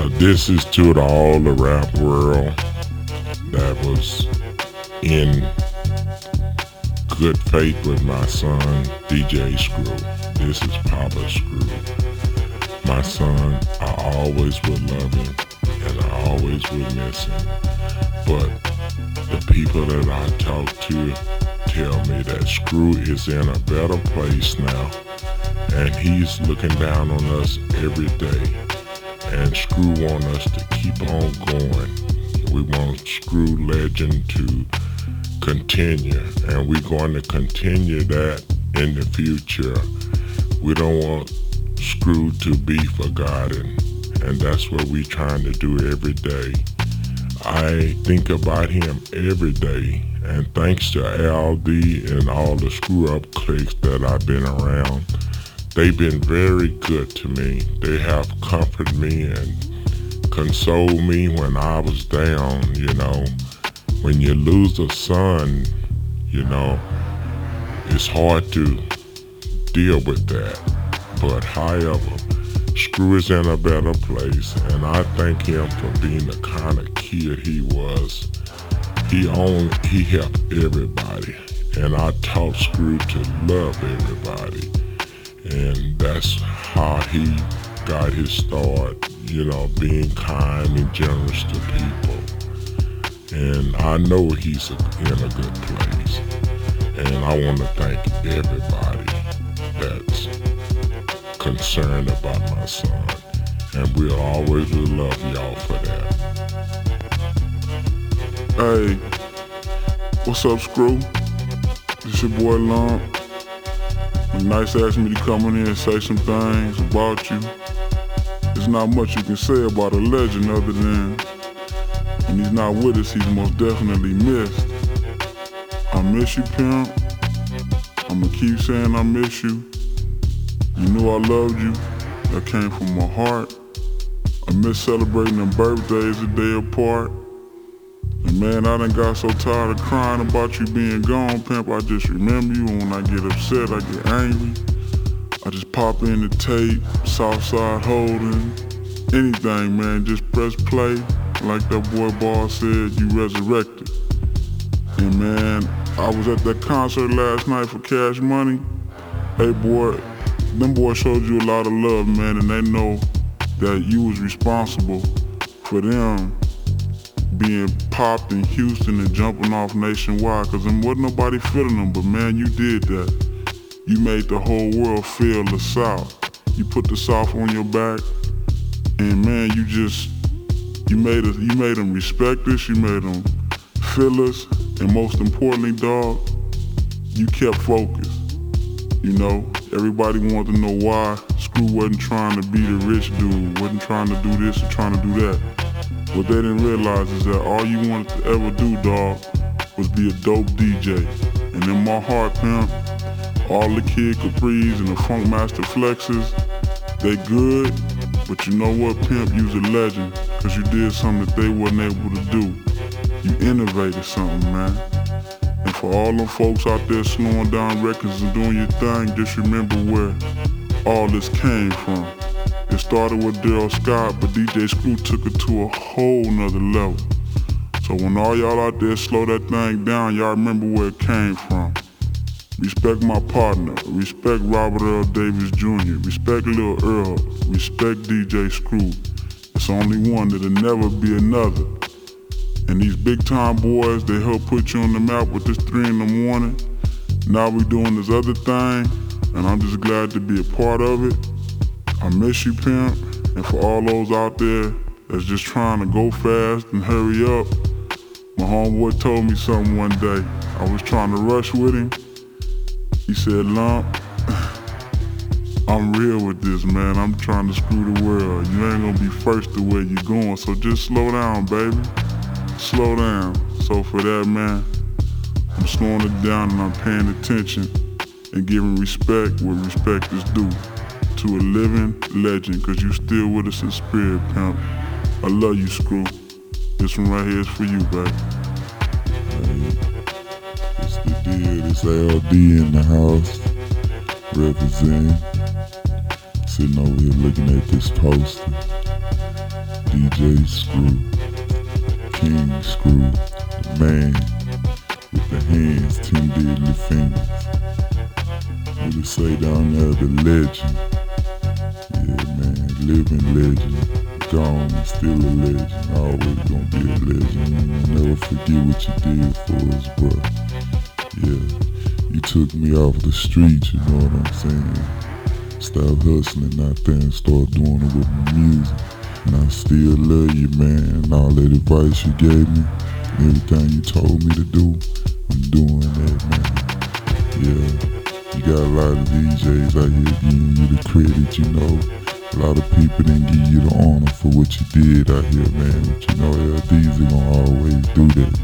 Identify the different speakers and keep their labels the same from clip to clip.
Speaker 1: Uh, this is to the, all the rap world that was in good faith with my son, DJ Screw. This is Papa Screw. My son, I always would love him and I always would miss him. But the people that I talk to tell me that Screw is in a better place now and he's looking down on us every day. And Screw want us to keep on going. We want Screw Legend to continue, and we're going to continue that in the future. We don't want Screw to be forgotten, and that's what we're trying to do every day. I think about him every day, and thanks to ALD and all the screw up clicks that I've been around, they've been very good to me. They have comforted me and consoled me when I was down, you know. When you lose a son, you know, it's hard to deal with that. But however, Screw is in a better place and I thank him for being the kind of kid he was. He owned, he helped everybody and I taught Screw to love everybody. And that's how he got his start, you know, being kind and generous to people. And I know he's in a good place. And I want to thank everybody that's concerned about my son. And we'll always love y'all for that.
Speaker 2: Hey, what's up, Screw? This your boy Lump. Nice asked me to come in here and say some things about you. There's not much you can say about a legend other than when he's not with us, he's most definitely missed. I miss you, pimp. I'ma keep saying I miss you. You knew I loved you. That came from my heart. I miss celebrating them birthdays a day apart. Man, I done got so tired of crying about you being gone, pimp. I just remember you, and when I get upset, I get angry. I just pop in the tape, Southside holding, anything, man. Just press play. Like that boy Ball said, you resurrected. And man, I was at that concert last night for Cash Money. Hey boy, them boys showed you a lot of love, man, and they know that you was responsible for them being popped in Houston and jumping off nationwide because there wasn't nobody feeling them, but man, you did that. You made the whole world feel the South. You put the South on your back, and man, you just, you made us, you made them respect us, you made them feel us, and most importantly, dog, you kept focused. You know, everybody wanted to know why Screw wasn't trying to be the rich dude, wasn't trying to do this or trying to do that. What they didn't realize is that all you wanted to ever do, dog, was be a dope DJ. And in my heart, pimp, all the Kid Capris and the Funkmaster Flexes, they good, but you know what, pimp, you's a legend, cause you did something that they wasn't able to do. You innovated something, man. And for all them folks out there slowing down records and doing your thing, just remember where all this came from. It started with Darryl Scott, but DJ Screw took it to a whole nother level. So when all y'all out there slow that thing down, y'all remember where it came from. Respect my partner. Respect Robert Earl Davis Jr. Respect Lil Earl. Respect DJ Screw. It's only one, that'll never be another. And these big time boys, they help put you on the map with this three in the morning. Now we doing this other thing, and I'm just glad to be a part of it. I miss you, pimp. And for all those out there that's just trying to go fast and hurry up, my homeboy told me something one day. I was trying to rush with him. He said, Lump, I'm real with this, man. I'm trying to screw the world. You ain't gonna be first the way you're going, so just slow down, baby. Slow down. So for that, man, I'm slowing it down and I'm paying attention and giving respect where respect is due to a living legend, cause you still with us in spirit, pimp. I love you, Screw. This one right here is for you, baby.
Speaker 1: Hey, it's the deal. It's LD in the house. Representing. Sitting over here looking at this poster.
Speaker 3: DJ Screw, King Screw, the man with the hands, ten deadly fingers. They say down there, the legend. Yeah, man, living legend. Gone, still a legend. Always gonna be a legend. Never forget what you did for us, bro. Yeah, you took me off the streets, you know what I'm saying? Stop hustling out there and start doing it with my music. And I still love you, man. And all that advice you gave me, everything you told me to do, I'm doing that, man. Yeah, you got a lot of DJs out here giving you the credit, you know. A lot of people didn't give you the honor for what you did out here, man. But you know, LD's gonna always do that.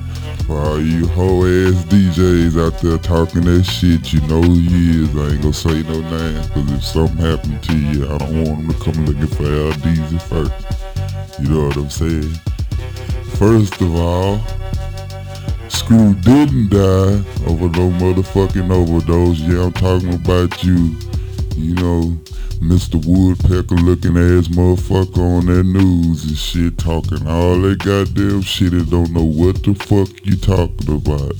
Speaker 3: For all you hoe ass DJs out there talking that shit, you know who he is. I ain't gonna say no names, cause if something happened to you, I don't want him to come looking for LDZ first. You know what I'm saying? First of all, Screw didn't die over no motherfucking overdose. Yeah, I'm talking about you. You know, Mr. Woodpecker looking ass motherfucker on that news and shit talking all that goddamn shit and don't know what the fuck you talking about.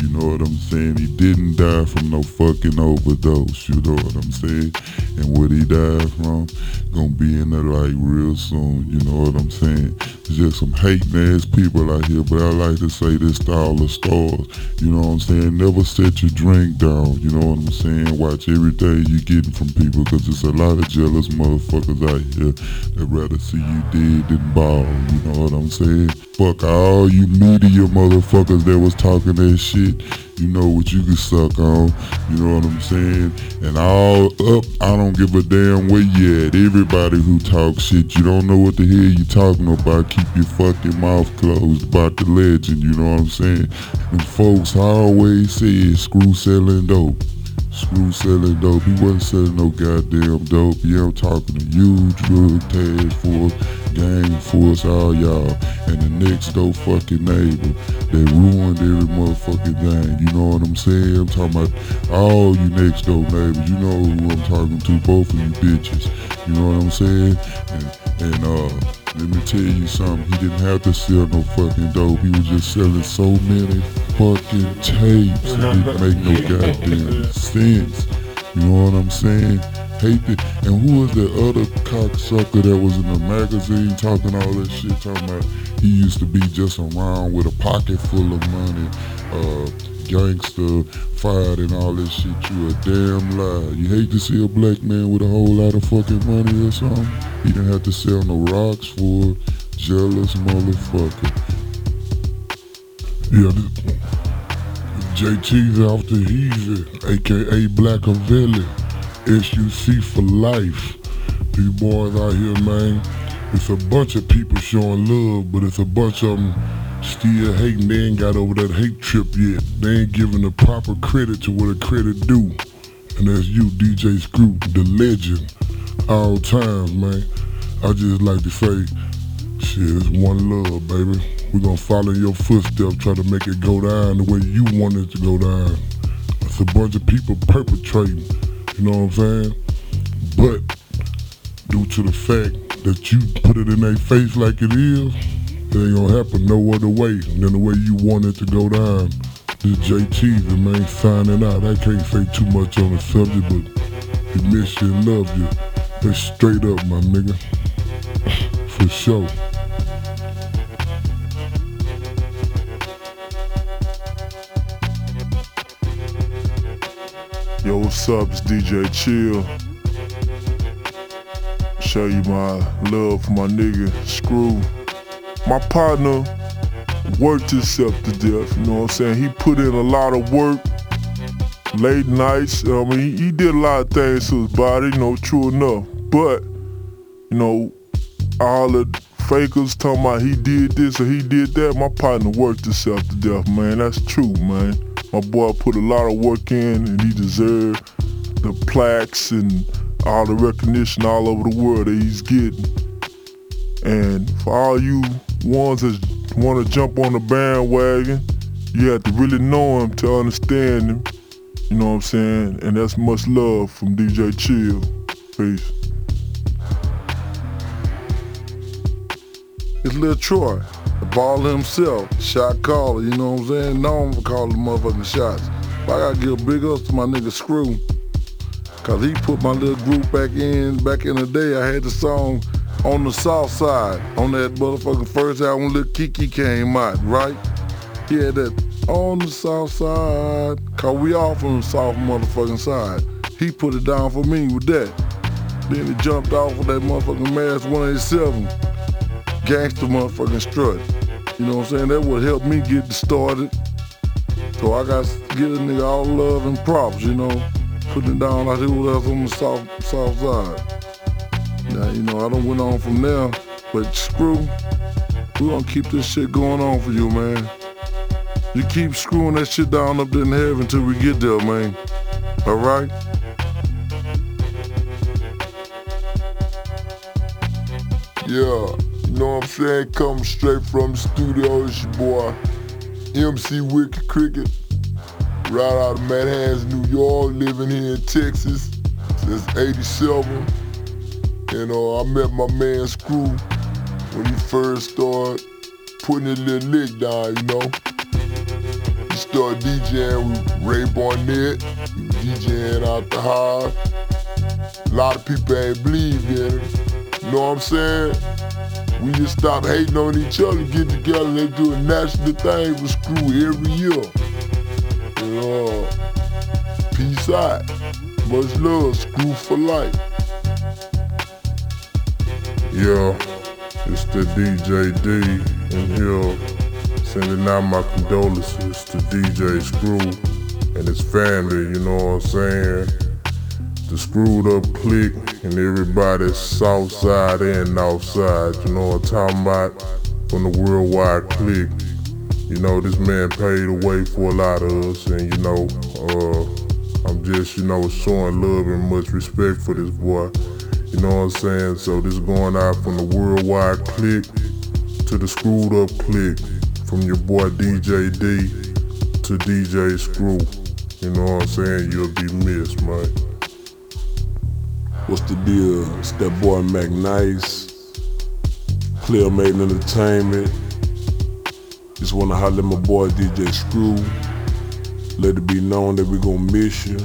Speaker 3: You know what I'm saying? He didn't die from no fucking overdose. You know what I'm saying? And what he died from, gonna be in the light real soon. You know what I'm saying? There's just some hating ass people out here, but I like to say this to all the stars. You know what I'm saying? Never set your drink down. You know what I'm saying? Watch everything you getting from people, cause there's a lot of jealous motherfuckers out here that rather see you dead than ball. You know what I'm saying? Fuck all you media motherfuckers that was talking that shit. You know what you can suck on. You know what I'm saying? And all up, I don't give a damn where you at. Everybody who talks shit, you don't know what the hell you talking about. Keep your fucking mouth closed about the legend. You know what I'm saying? And folks always say screw selling dope. Screw selling dope. He wasn't selling no goddamn dope. Yeah, I'm talking to you, drug task force, gang force, all y'all, and the next door fucking neighbor that ruined every motherfucking thing. You know what I'm saying? I'm talking about all you next door neighbors. You know who I'm talking to, both of you bitches. You know what I'm saying? And, and uh. Let me tell you something, he didn't have to sell no fucking dope. He was just selling so many fucking tapes. Didn't make no goddamn sense. You know what I'm saying? Hate it. And who was the other cocksucker that was in the magazine talking all that shit? Talking about he used to be just around with a pocket full of money, uh, gangster, fired and all this shit. You a damn lie. You hate to see a black man with a whole lot of fucking money or something? He didn't have to sell no rocks for jealous motherfucker. Yeah, this, JT's off the easy, aka Blackavelli. SUC for life. These boys out here, man. It's a bunch of people showing love, but it's a bunch of them still hating. They ain't got over that hate trip yet. They ain't giving the proper credit to what a credit do. And that's you, DJ Screw, the legend. All times, man. I just like to say, shit, it's one love, baby. We're gonna follow your footsteps, try to make it go down the way you want it to go down. It's a bunch of people perpetrating, you know what I'm saying? But due to the fact that you put it in their face like it is, it ain't gonna happen no other way than the way you want it to go down. This JT, the man, signing out. I can't say too much on the subject, but he miss you and love you. That's straight up, my nigga. For sure.
Speaker 4: Yo, what's up? It's DJ Chill. Show you my love for my nigga Screw. My partner worked himself to death, you know what I'm saying? He put in a lot of work, late nights. I mean, he, did a lot of things to his body, you know, true enough. But, you know, all the fakers talking about he did this or he did that, my partner worked himself to death, man. That's true, man. My boy put a lot of work in and he deserved the plaques and all the recognition all over the world that he's getting. And for all you ones that want to jump on the bandwagon, you have to really know him to understand him. You know what I'm saying? And that's much love from DJ Chill. Peace.
Speaker 5: It's Lil Troy, the himself, shot caller, you know what I'm saying? Known for calling the motherfucking shots. But I gotta give a big ups to my nigga Screw. Cause he put my little group back in. Back in the day, I had the song on the south side. On that motherfucking first album, Lil Keke came out, right? He had that on the south side. Cause we all from the south motherfucking side. He put it down for me with that. Then he jumped off with that motherfucking Mass 187. Gangster motherfucking strut. You know what I'm saying? That would help me get started. So I got to give a nigga all love and props, you know putting it down like it was on the south south side. Now, you know, I don't went on from there, but screw, we gonna keep this shit going on for you, man. You keep screwing that shit down up there in heaven until we get there, man. Alright?
Speaker 6: Yeah, you know what I'm saying? Coming straight from the studio, it's your boy, MC Wicked Cricket right out of Manhattan, New York, living here in Texas since 87. And uh, I met my man Screw when he first started putting his little lick down, you know. He started DJing with Ray Barnett, DJing out the house. A lot of people ain't believe in it. You know what I'm saying? We just stop hating on each other, get together, and they do a national thing with Screw every year. Uh, peace out. Much love. Screw for life.
Speaker 7: Yo, it's the DJ D in here sending out my condolences to DJ Screw and his family, you know what I'm saying? The screwed up clique and everybody south side and north side, you know what I'm talking about? From the worldwide clique. You know, this man paid the way for a lot of us and you know, uh, I'm just, you know, showing love and much respect for this boy. You know what I'm saying? So this is going out from the worldwide clique to the screwed up clique. From your boy DJ D to DJ Screw. You know what I'm saying? You'll be missed, man.
Speaker 8: What's the deal? It's that boy Mac Nice. Clear Made Entertainment. Just wanna holler at my boy DJ Screw. Let it be known that we're gonna miss you.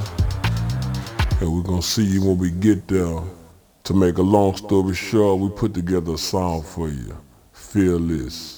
Speaker 8: And we're gonna see you when we get there. To make a long story short, we put together a song for you. This.